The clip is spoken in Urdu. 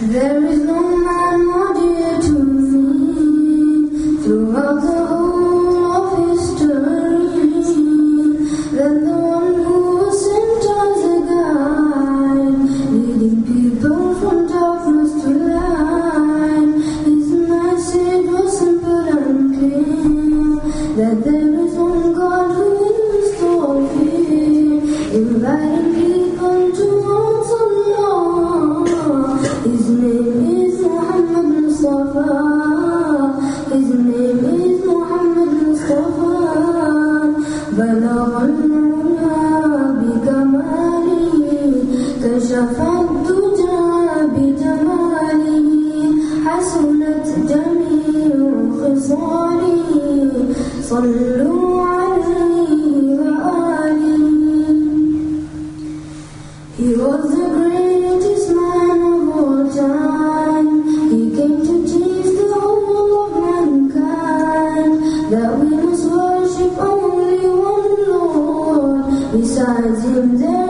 جگائ اس میں سے رد سنگال بلغ المنى بكماله كشف الدجى بجماله He was a great بشاعر Zamzam